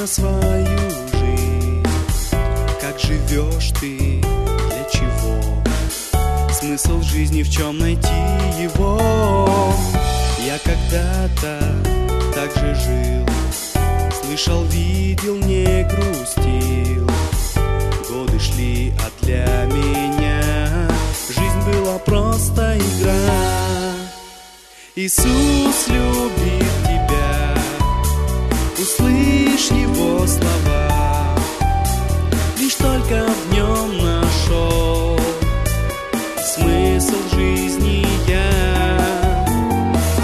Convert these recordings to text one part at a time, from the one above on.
на свою жизнь. Как живешь ты, для чего? Смысл жизни в чем найти его? Я когда-то так же жил, слышал, видел, не грустил. Годы шли, а для меня жизнь была просто игра. Иисус любит тебя. Услышь его слова. Лишь только в нем нашел Смысл жизни я.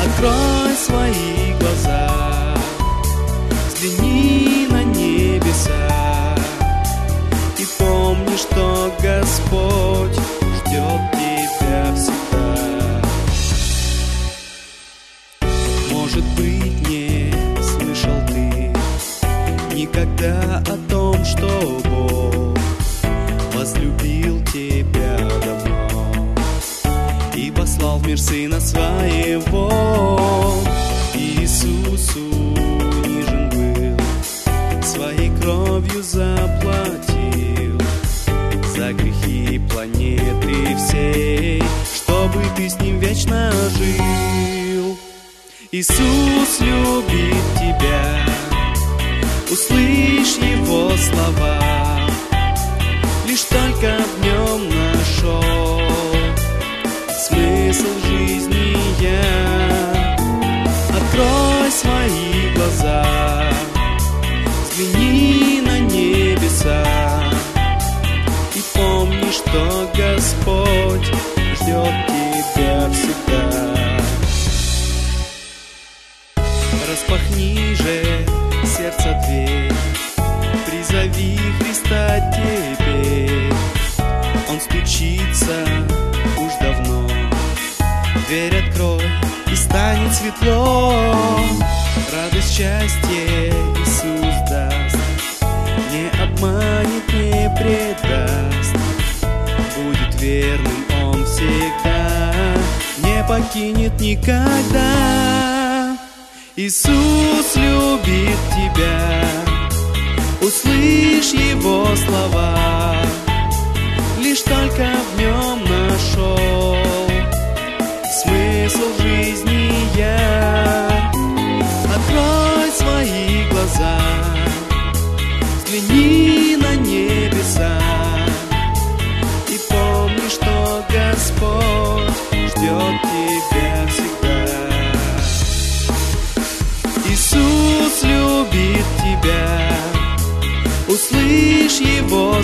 Открой свои глаза Взгляни на небеса И помни, что Господь ждет тебя всегда. Может быть, не Никогда о том, что Бог Возлюбил тебя давно И послал в мир Сына Своего. Иисусу нижен был Своей кровью заплатил За грехи планеты всей Чтобы ты с ним вечно жил. Иисус любит Его слова. Лишь только в нем нашел Смысл жизни я. Открой свои глаза Взгляни на небеса И помни, что Господь ждет тебя всегда. Распахни же сердце дверь Призови Христа теперь Он стучится уж давно. Дверь открой и станет светло. Радость, счастье Иисус даст. Не обманет, не предаст. Будет верным Он всегда. Не покинет никогда. Иисус любит тебя Услышь Его слова. Лишь только в нем нашел Смысл жизни я. Открой свои глаза Взгляни на небеса И помни, что Господь ждет тебя всегда. Иисус любит тебя Услышь Его